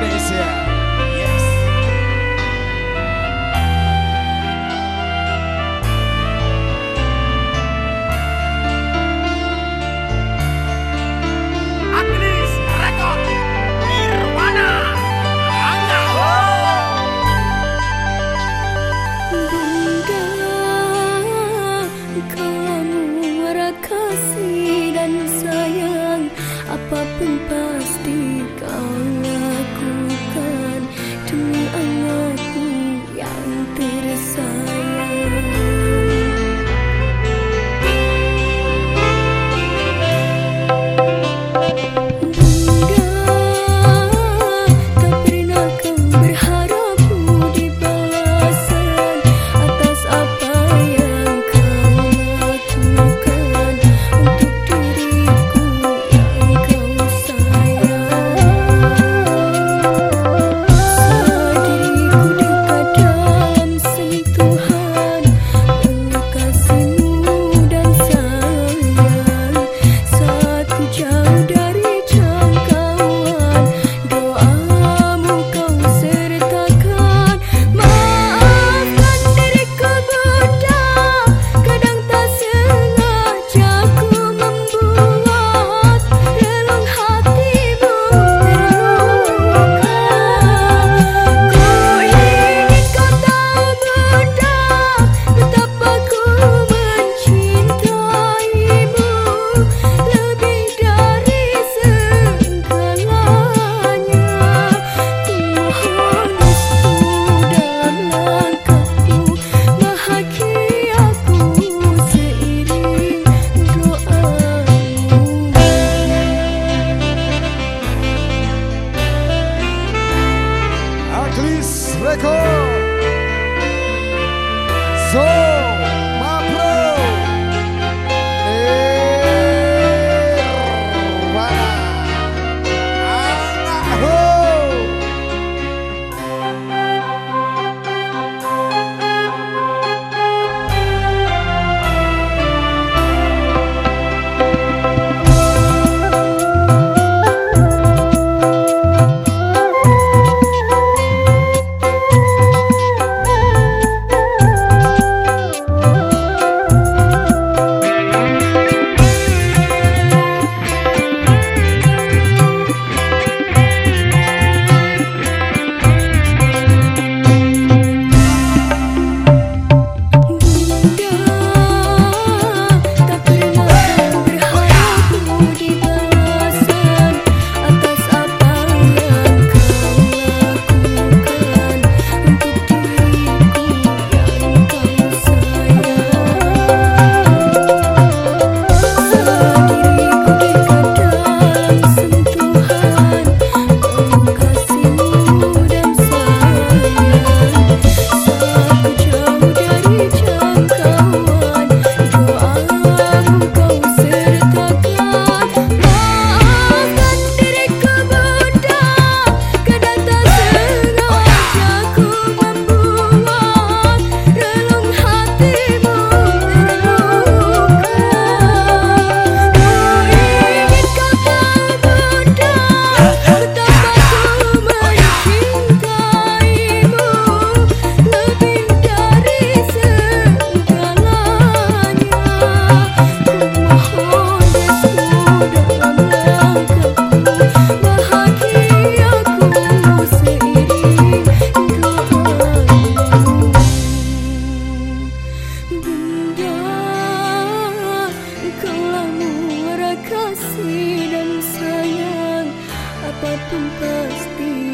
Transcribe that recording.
那些。soul. dapat pasti